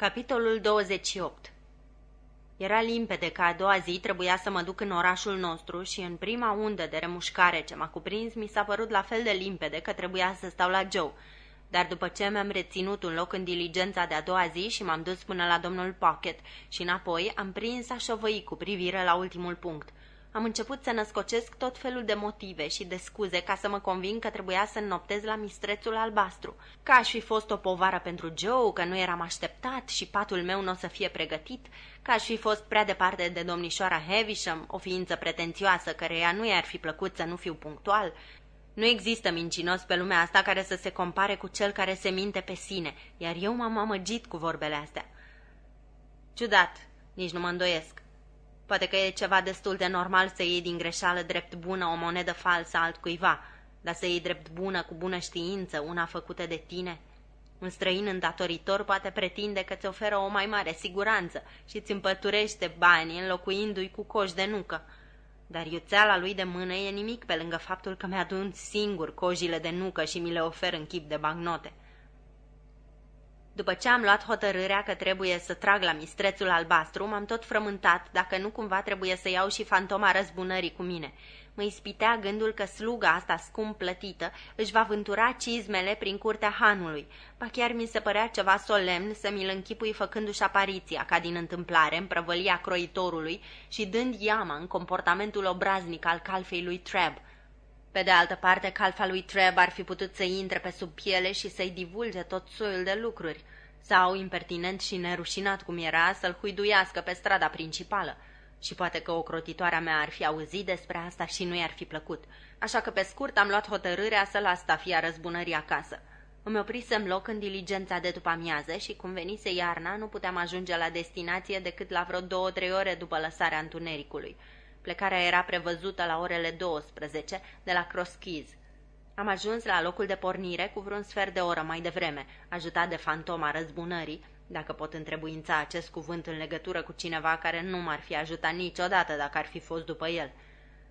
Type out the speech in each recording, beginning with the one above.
Capitolul 28 Era limpede că a doua zi trebuia să mă duc în orașul nostru și în prima undă de remușcare ce m-a cuprins mi s-a părut la fel de limpede că trebuia să stau la Joe. Dar după ce mi-am reținut un loc în diligența de a doua zi și m-am dus până la domnul Pocket și înapoi, am prins a șovăi cu privire la ultimul punct – am început să născocesc tot felul de motive și de scuze ca să mă conving că trebuia să noptez la mistrețul albastru. Că aș fi fost o povară pentru Joe, că nu eram așteptat și patul meu nu o să fie pregătit, că aș fi fost prea departe de domnișoara Havisham, o ființă pretențioasă căreia nu i-ar fi plăcut să nu fiu punctual. Nu există mincinos pe lumea asta care să se compare cu cel care se minte pe sine, iar eu m-am amăgit cu vorbele astea. Ciudat, nici nu mă îndoiesc. Poate că e ceva destul de normal să iei din greșeală drept bună o monedă falsă altcuiva, dar să iei drept bună cu bună știință una făcută de tine. Un străin îndatoritor poate pretinde că ți oferă o mai mare siguranță și îți împăturește banii înlocuindu-i cu coși de nucă. Dar iuțeala lui de mână e nimic pe lângă faptul că mi-adun singur cojile de nucă și mi le ofer în chip de bagnote. După ce am luat hotărârea că trebuie să trag la mistrețul albastru, m-am tot frământat dacă nu cumva trebuie să iau și fantoma răzbunării cu mine. Mă ispitea gândul că sluga asta scump plătită își va vântura cizmele prin curtea hanului. Ba chiar mi se părea ceva solemn să mi-l închipui făcându-și apariția, ca din întâmplare, în prăvălia croitorului și dând iama în comportamentul obraznic al calfei lui Treb. Pe de altă parte, calfa lui Treb ar fi putut să intre pe sub piele și să-i divulge tot soiul de lucruri sau, impertinent și nerușinat cum era, să-l huiduiască pe strada principală. Și poate că o crotitoarea mea ar fi auzit despre asta și nu i-ar fi plăcut. Așa că, pe scurt, am luat hotărârea să las tafia răzbunării acasă. Îmi oprisem loc în diligența de după amiază și, cum venise iarna, nu puteam ajunge la destinație decât la vreo două-trei ore după lăsarea întunericului. Plecarea era prevăzută la orele 12 de la Cross Keys. Am ajuns la locul de pornire cu vreun sfert de oră mai devreme, ajutat de fantoma răzbunării, dacă pot întrebuința acest cuvânt în legătură cu cineva care nu m-ar fi ajutat niciodată dacă ar fi fost după el.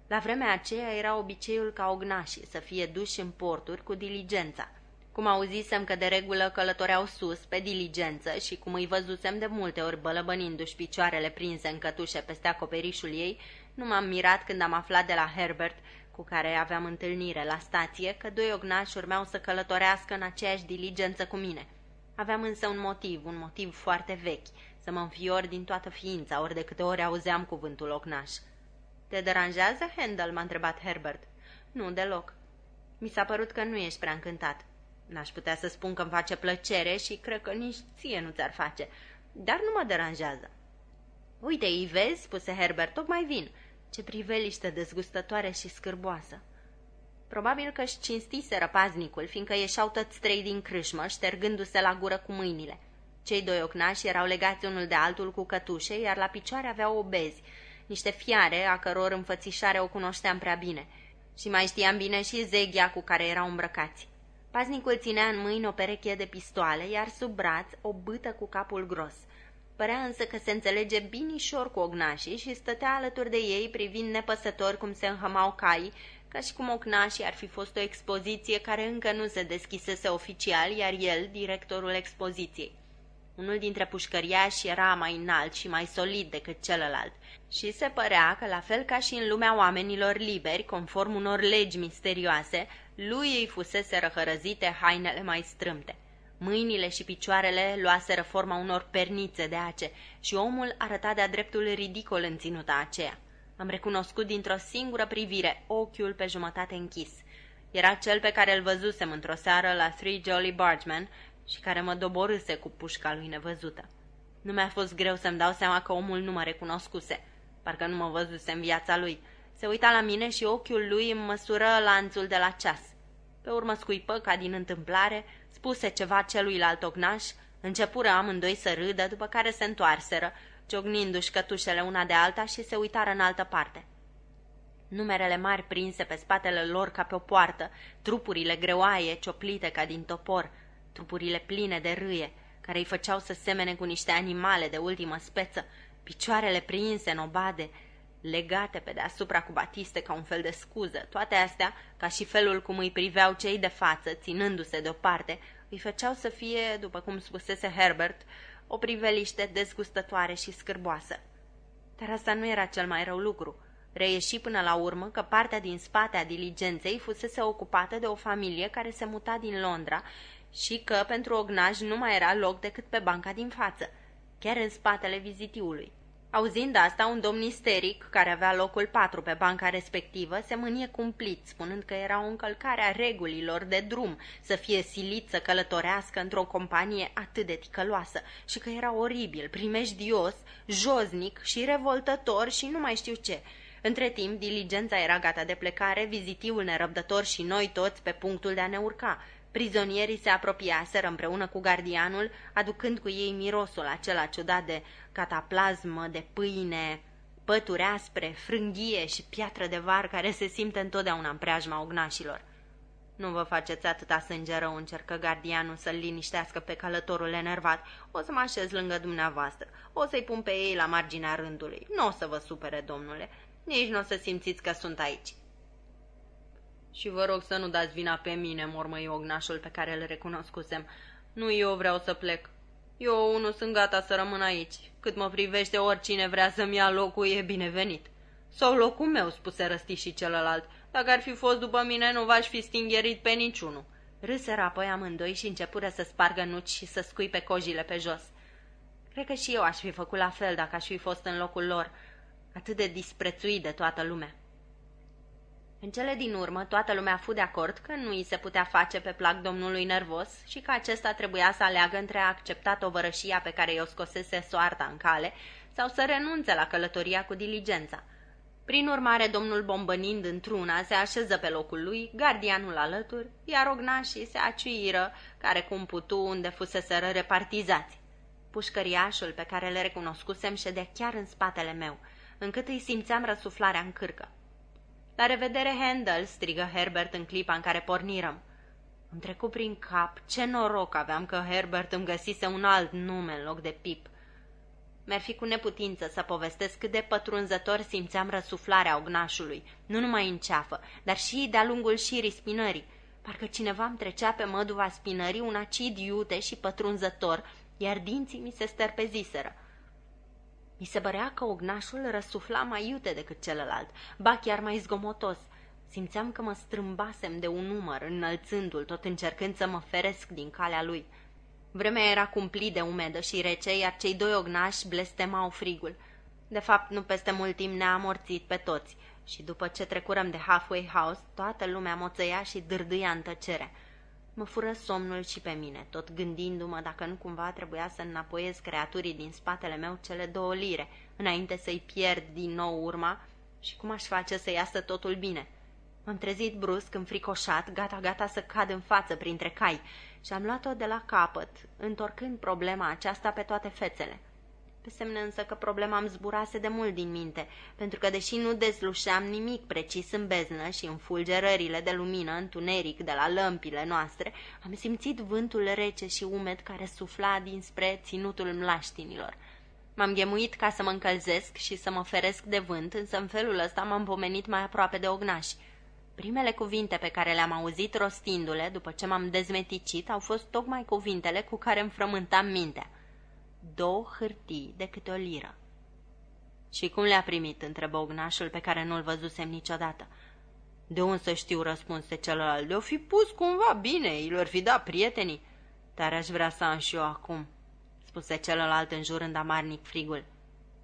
La vremea aceea era obiceiul ca ognașii să fie duși în porturi cu diligența. Cum auzisem că de regulă călătoreau sus, pe diligență, și cum îi văzusem de multe ori bălăbănindu-și picioarele prinse în cătușe peste acoperișul ei, nu m-am mirat când am aflat de la Herbert cu care aveam întâlnire la stație că doi ognași urmeau să călătorească în aceeași diligență cu mine. Aveam însă un motiv, un motiv foarte vechi, să mă înfior din toată ființa, ori de câte ori auzeam cuvântul ognaș. Te deranjează, Handel?" m-a întrebat Herbert. Nu, deloc. Mi s-a părut că nu ești prea încântat. N-aș putea să spun că îmi face plăcere și cred că nici ție nu ți-ar face, dar nu mă deranjează. Uite, îi vezi?" spuse Herbert, tocmai vin. Ce priveliște dezgustătoare și scârboasă! Probabil că își cinstiseră paznicul, fiindcă ieșau toți trei din crâșmă, ștergându-se la gură cu mâinile. Cei doi ocnași erau legați unul de altul cu cătușe, iar la picioare aveau obezi, niște fiare a căror înfățișare o cunoșteam prea bine. Și mai știam bine și zeghia cu care erau îmbrăcați. Paznicul ținea în mâini o pereche de pistoale, iar sub braț o bâtă cu capul gros. Părea însă că se înțelege binișor cu ognașii și stătea alături de ei privind nepăsător cum se înhămau caii, ca și cum ognașii ar fi fost o expoziție care încă nu se deschisese oficial, iar el, directorul expoziției. Unul dintre pușcăriași era mai înalt și mai solid decât celălalt și se părea că, la fel ca și în lumea oamenilor liberi, conform unor legi misterioase, lui îi fusese răhărăzite hainele mai strâmte. Mâinile și picioarele luaseră forma unor pernițe de ace și omul arăta de-a dreptul ridicol în ținuta aceea. Am recunoscut dintr-o singură privire ochiul pe jumătate închis. Era cel pe care îl văzusem într-o seară la Three Jolly Bargemen și care mă doborâse cu pușca lui nevăzută. Nu mi-a fost greu să-mi dau seama că omul nu mă recunoscuse. Parcă nu mă văzuse în viața lui. Se uita la mine și ochiul lui îmi măsură lanțul de la ceas. Pe urmă scuipă ca din întâmplare spuse ceva celuilalt ognaș, începură amândoi să râdă, după care se întoarseră, ciognindu-și cătușele una de alta și se uitară în altă parte. Numerele mari prinse pe spatele lor ca pe o poartă, trupurile greoaie cioplite ca din topor, trupurile pline de râie, care îi făceau să semene cu niște animale de ultimă speță, picioarele prinse în obade, legate pe deasupra cu batiste ca un fel de scuză. Toate astea, ca și felul cum îi priveau cei de față, ținându-se deoparte, îi făceau să fie, după cum spusese Herbert, o priveliște dezgustătoare și scârboasă. Dar asta nu era cel mai rău lucru. Reieși până la urmă că partea din spate a diligenței fusese ocupată de o familie care se muta din Londra și că pentru ognaj nu mai era loc decât pe banca din față, chiar în spatele vizitiului. Auzind asta, un domn isteric, care avea locul patru pe banca respectivă, se mânie cumplit, spunând că era o încălcare a regulilor de drum să fie silit să călătorească într-o companie atât de ticăloasă și că era oribil, primejdios, joznic și revoltător și nu mai știu ce. Între timp, diligența era gata de plecare, vizitiul nerăbdător și noi toți pe punctul de a ne urca. Prizonierii se apropiaseră împreună cu gardianul, aducând cu ei mirosul acela ciudat de cataplasmă, de pâine, pături aspre, frânghie și piatră de var care se simte întotdeauna în preajma ognașilor. Nu vă faceți atâta sânge rău, încercă gardianul să-l liniștească pe călătorul enervat. O să mă așez lângă dumneavoastră. O să-i pun pe ei la marginea rândului. Nu o să vă supere, domnule. Nici nu o să simțiți că sunt aici. Și vă rog să nu dați vina pe mine, mormăi ognașul pe care îl recunoscusem. Nu eu vreau să plec. Eu unul sunt gata să rămân aici. Cât mă privește, oricine vrea să-mi ia locul e binevenit. Sau locul meu, spuse răsti și celălalt. Dacă ar fi fost după mine, nu v-aș fi stingherit pe niciunul. Râseră apoi amândoi și începură să spargă nuci și să scuipe cojile pe jos. Cred că și eu aș fi făcut la fel dacă aș fi fost în locul lor, atât de disprețuit de toată lumea. În cele din urmă, toată lumea fu de acord că nu îi se putea face pe plac domnului nervos și că acesta trebuia să aleagă între a accepta tovărășia pe care i-o scosese soarta în cale sau să renunțe la călătoria cu diligența. Prin urmare, domnul bombănind într-una se așeză pe locul lui, gardianul alături, iar ognașii se aciuiră, care cum putu unde fuseseră repartizați. Pușcăriașul pe care le recunoscusem ședea chiar în spatele meu, încât îi simțeam răsuflarea în cârcă. La revedere, Handel!" strigă Herbert în clipa în care pornirăm. Îmi trecu prin cap ce noroc aveam că Herbert îmi găsise un alt nume în loc de Pip. Mi-ar fi cu neputință să povestesc cât de pătrunzător simțeam răsuflarea ognașului, nu numai în ceafă, dar și de-a lungul șirii spinării. Parcă cineva îmi trecea pe măduva spinării un acid iute și pătrunzător, iar dinții mi se sterpeziseră. Mi se părea că ognașul răsufla mai iute decât celălalt, ba chiar mai zgomotos. Simțeam că mă strâmbasem de un număr, înălțându-l, tot încercând să mă feresc din calea lui. Vremea era cumplit de umedă și rece, iar cei doi ognași blestemau frigul. De fapt, nu peste mult timp ne-a amorțit pe toți și după ce trecurăm de halfway house, toată lumea moțăia și dârdâia în tăcere. Mă fură somnul și pe mine, tot gândindu-mă dacă nu cumva trebuia să înapoiez creaturii din spatele meu cele două lire, înainte să-i pierd din nou urma și cum aș face să iasă totul bine. M-am trezit brusc, înfricoșat, gata-gata să cad în față printre cai și am luat-o de la capăt, întorcând problema aceasta pe toate fețele. Pe semne însă că problema îmi zburase de mult din minte, pentru că deși nu dezlușeam nimic precis în beznă și în fulgerările de lumină întuneric de la lămpile noastre, am simțit vântul rece și umed care sufla dinspre ținutul mlaștinilor. M-am ghemuit ca să mă încălzesc și să mă feresc de vânt, însă în felul ăsta m-am pomenit mai aproape de ognași. Primele cuvinte pe care le-am auzit rostindu-le, după ce m-am dezmeticit, au fost tocmai cuvintele cu care îmi frământam mintea două hârtii de câte o liră. Și cum le-a primit?" întrebă ognașul pe care nu-l văzusem niciodată. De unde să știu?" răspunse celălalt. De-o fi pus cumva bine, îi fi dat prietenii." Dar aș vrea să am și eu acum," spuse celălalt înjurând amarnic frigul.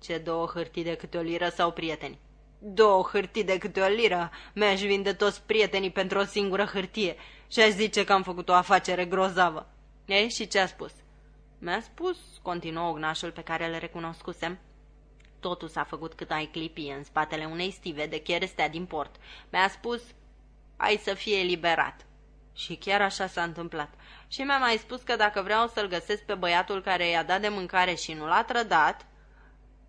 Ce două hârtii de câte o liră sau prieteni?" Două hârtii de câte o liră, mi-aș vinde toți prietenii pentru o singură hârtie și aș zice că am făcut o afacere grozavă." Ei, și ce a spus?" Mi-a spus, continuă ognașul pe care le recunoscusem, totul s-a făcut cât ai clipi în spatele unei stive de cherestea din port. Mi-a spus, ai să fie eliberat. Și chiar așa s-a întâmplat. Și mi-a mai spus că dacă vreau să-l găsesc pe băiatul care i-a dat de mâncare și nu l-a trădat,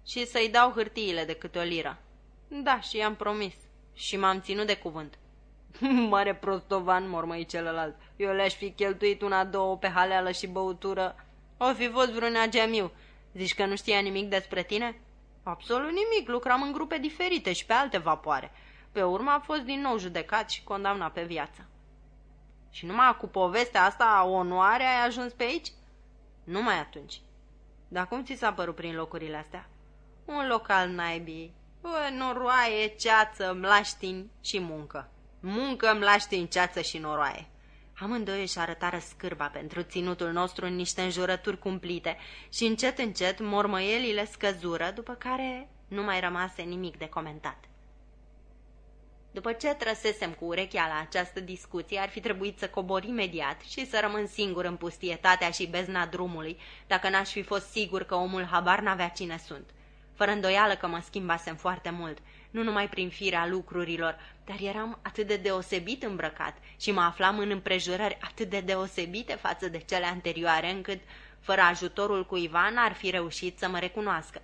și să-i dau hârtiile de câte o liră. Da, și i-am promis. Și m-am ținut de cuvânt. Mare prostovan, mormăi celălalt. Eu le-aș fi cheltuit una-două pe haleală și băutură o fi fost vreun ageamiu. Zici că nu știa nimic despre tine? Absolut nimic, lucram în grupe diferite și pe alte vapoare. Pe urmă a fost din nou judecat și condamnat pe viață. Și numai cu povestea asta a onoare ai ajuns pe aici? Numai atunci. Dar cum ți s-a părut prin locurile astea? Un local naibii, Bă, noroaie, ceață, mlaștini și muncă. Muncă, mlaștini, ceață și noroaie. Amândoi își arătară scârba pentru ținutul nostru în niște înjurături cumplite și încet, încet mormăielile scăzură, după care nu mai rămase nimic de comentat. După ce trăsesem cu urechea la această discuție, ar fi trebuit să cobor imediat și să rămân singur în pustietatea și bezna drumului, dacă n-aș fi fost sigur că omul habar n-avea cine sunt. Fără îndoială că mă schimbasem foarte mult, nu numai prin firea lucrurilor, dar eram atât de deosebit îmbrăcat și mă aflam în împrejurări atât de deosebite față de cele anterioare, încât, fără ajutorul cuiva, n-ar fi reușit să mă recunoască.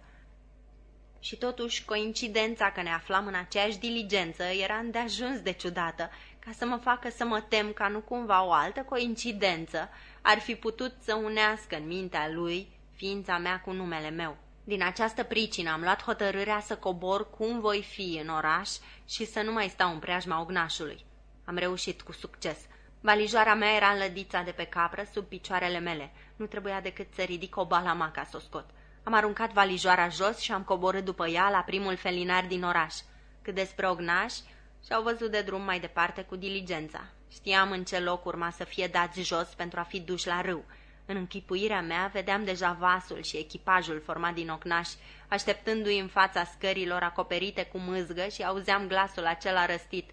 Și totuși, coincidența că ne aflam în aceeași diligență era îndeajuns de ciudată, ca să mă facă să mă tem ca nu cumva o altă coincidență ar fi putut să unească în mintea lui ființa mea cu numele meu. Din această pricină am luat hotărârea să cobor cum voi fi în oraș și să nu mai stau în preajma ognașului. Am reușit cu succes. Valijoara mea era în lădița de pe capră, sub picioarele mele. Nu trebuia decât să ridic o balama ca să o scot. Am aruncat valijoara jos și am coborât după ea la primul felinar din oraș. Cât despre ognaș, și-au văzut de drum mai departe cu diligența. Știam în ce loc urma să fie dați jos pentru a fi duși la râu. În închipuirea mea vedeam deja vasul și echipajul format din ocnași, așteptându-i în fața scărilor acoperite cu mâzgă și auzeam glasul acela răstit.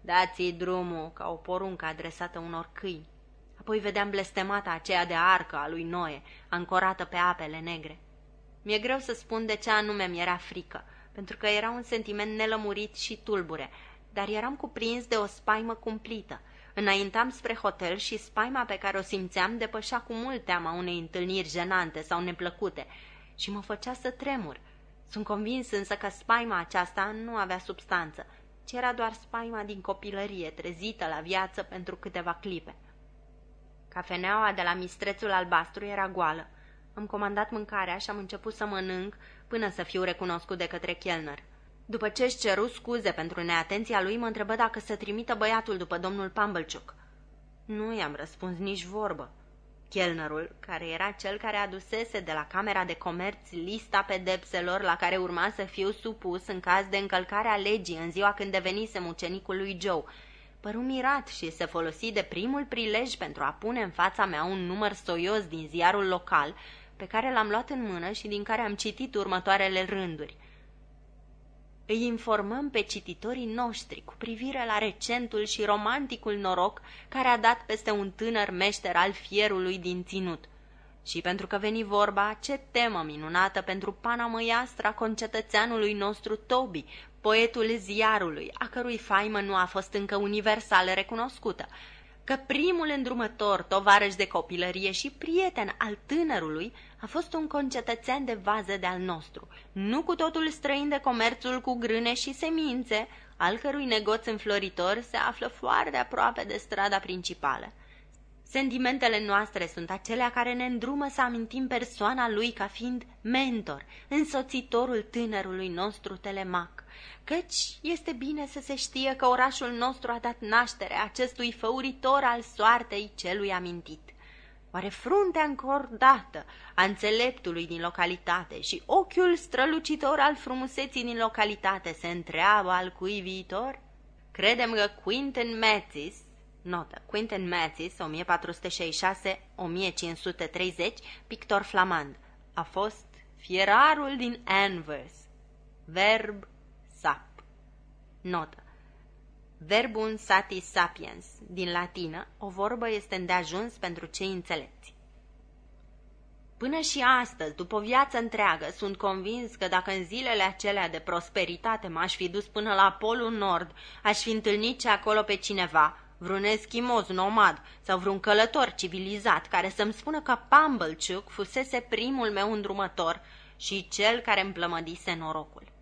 Dați-i drumul, ca o poruncă adresată unor câini. Apoi vedeam blestemata aceea de arcă a lui Noe, ancorată pe apele negre. Mi-e greu să spun de ce anume mi-era frică, pentru că era un sentiment nelămurit și tulbure, dar eram cuprins de o spaimă cumplită. Înaintam spre hotel și spaima pe care o simțeam depășea cu mult teama unei întâlniri jenante sau neplăcute și mă făcea să tremur. Sunt convins însă că spaima aceasta nu avea substanță, ci era doar spaima din copilărie, trezită la viață pentru câteva clipe. Cafeneaua de la mistrețul albastru era goală. Am comandat mâncarea și am început să mănânc până să fiu recunoscut de către chelner. După ce își ceru scuze pentru neatenția lui, mă întrebă dacă să trimită băiatul după domnul Pumblechook. Nu i-am răspuns nici vorbă. Chelnerul, care era cel care adusese de la Camera de Comerț lista pedepselor la care urma să fiu supus în caz de încălcare a legii în ziua când devenisem ucenicul lui Joe, păru mirat și se folosi de primul prilej pentru a pune în fața mea un număr soios din ziarul local, pe care l-am luat în mână și din care am citit următoarele rânduri – îi informăm pe cititorii noștri cu privire la recentul și romanticul noroc care a dat peste un tânăr meșter al fierului din ținut. Și pentru că veni vorba, ce temă minunată pentru pana măiastra concetățeanului nostru Toby, poetul ziarului, a cărui faimă nu a fost încă universal recunoscută, că primul îndrumător, tovarăș de copilărie și prieten al tânărului a fost un concetățean de vază de-al nostru, nu cu totul străin de comerțul cu grâne și semințe, al cărui negoț înfloritor se află foarte aproape de strada principală. Sentimentele noastre sunt acelea care ne îndrumă să amintim persoana lui ca fiind mentor, însoțitorul tânărului nostru telemac, căci este bine să se știe că orașul nostru a dat naștere acestui făuritor al soartei celui amintit. Oare fruntea încordată a înțeleptului din localitate și ochiul strălucitor al frumuseții din localitate se întreabă al cui viitor? Credem că Quinton Mathis, notă, Quinton Mathis, 1466-1530, pictor flamand, a fost fierarul din Anvers, verb sap. Notă, Verbum satis sapiens, din latină, o vorbă este îndeajuns pentru cei înțelepți. Până și astăzi, după o viață întreagă, sunt convins că dacă în zilele acelea de prosperitate m-aș fi dus până la Polul Nord, aș fi întâlnit ce acolo pe cineva, vreun eschimos nomad sau vreun călător civilizat care să-mi spună că Pumblechook fusese primul meu îndrumător și cel care îmi plămădise norocul.